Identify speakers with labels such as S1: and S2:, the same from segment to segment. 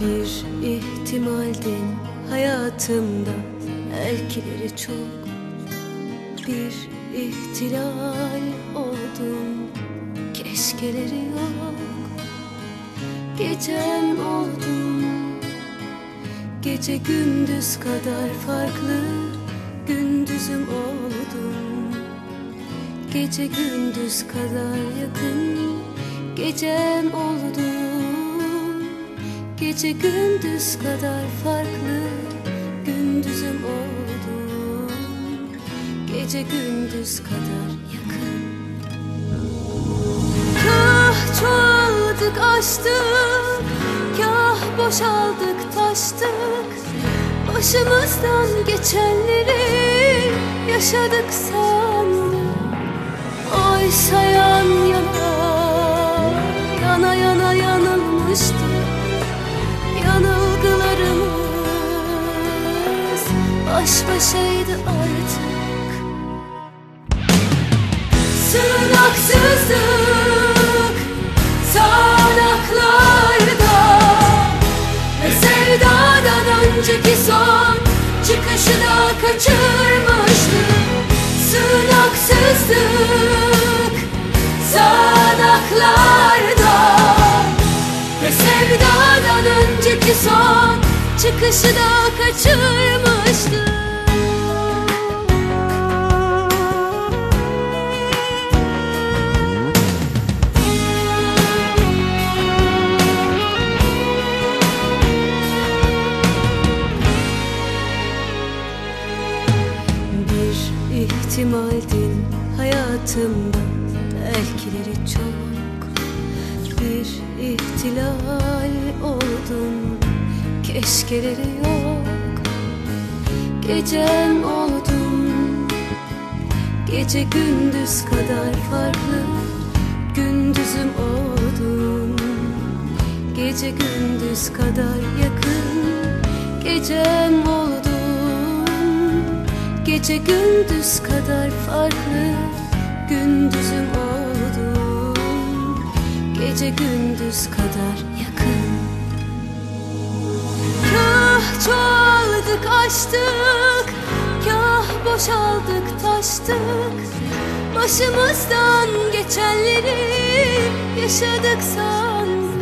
S1: Bir ihtimaldin hayatımda. Elkileri çok Bir ihtilal oldun Keşkeleri yok. Gecem oldun Gece gündüz kadar farklı Gündüzüm oldun Gece gündüz kadar yakın Gecem oldun Gece gündüz kadar farklı Gündüzüm oldun Gece gündüz kadar yakın. Kah çoğaldık açtık. Kah boşaldık taştık. Başımızdan geçenleri yaşadık sandık Oysa yan yana Yana yana yanılmıştık Baş başaydı artık. Sığınaksızlık Sağanaklarda Ve sevdadan önceki son Çıkışı da kaçırmıştık Sığınaksızlık Sağanaklarda Ve sevdadan önceki son Çıkışı da kaçırmıştık hayatımda Belkileri çok Bir ihtilal oldun Keşkeleri yok Gecem oldun Gece gündüz kadar farklı Gündüzüm oldun Gece gündüz kadar yakın Gecem oldun Gece gündüz kadar farklı Gündüzüm oldun Gece gündüz kadar yakın. Kah çoğaldık açtık. Kah boşaldık taştık. Başımızdan geçenleri yaşadık sandık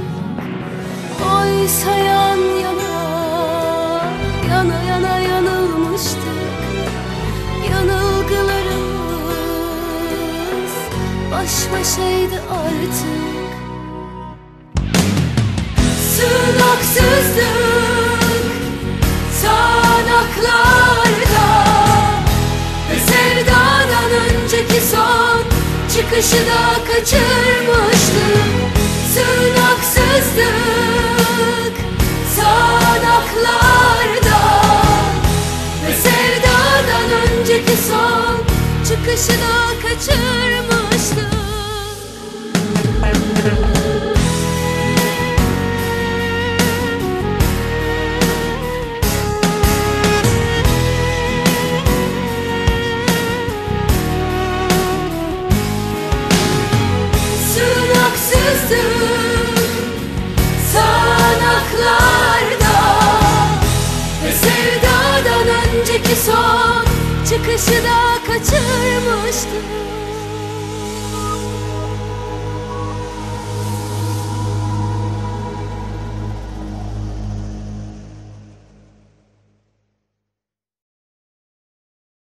S1: Oysa yan yana Yana Baş başaydı artık. Sığınaksızlık Sağanaklarda Ve sevdadan önceki son Çıkışı da kaçırmıştım Sığınaksızlık Sağanaklarda Ve sevdadan önceki son Çıkışı da Bakışı da kaçırmıştım.